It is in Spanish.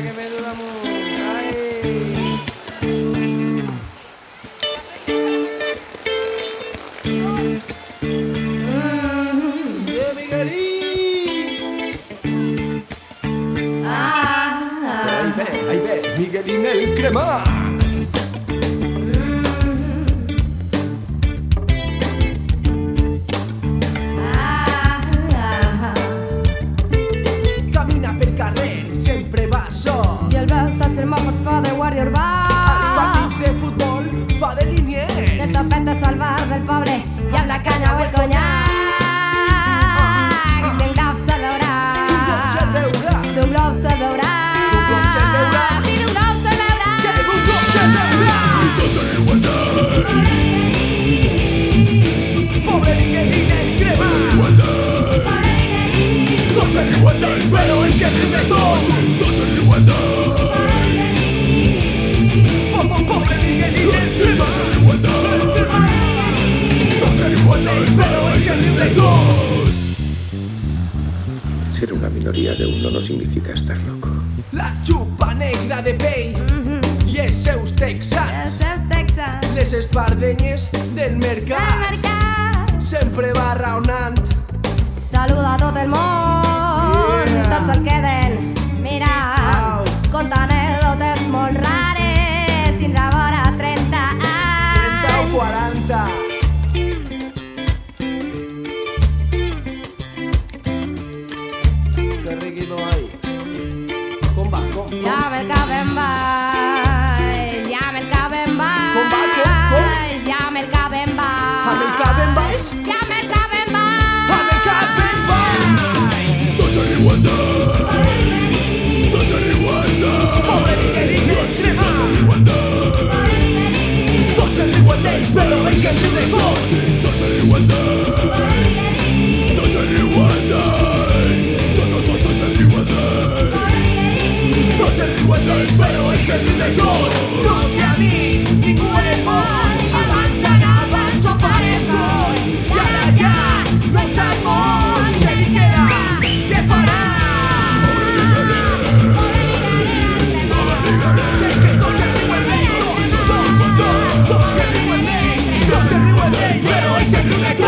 mira que me duda mucho. Miguelina y Crema. I sempre va sol. I el veus als semàfors fa de guàrdia urbà. Partits de futbol fa de linier. I el topet de salvar del pobre i amb la canya o el conyac. D'un glop se veurà. D'un glop se veurà. D'un glop se'l veurà. D'un glop se veurà. Pobre crema. Tots. Po- po- Pobre Miguelín el crema. Tots en riuen d'ell, però ell que riu de tot. Ser una minoría de uno no significa estar loco. La xupa negra de i seus texans. Els seus texans Les espardenyes del del mercat. mercat. Sempre va raonant. Saluda a tot el món, o 40. Que riguido ahí. Com va? Com, com? Però ell que riu de tot. Tots en riuen d'ell, però ell que riu de tot. Com que a mi Ciebie